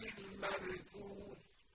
العرش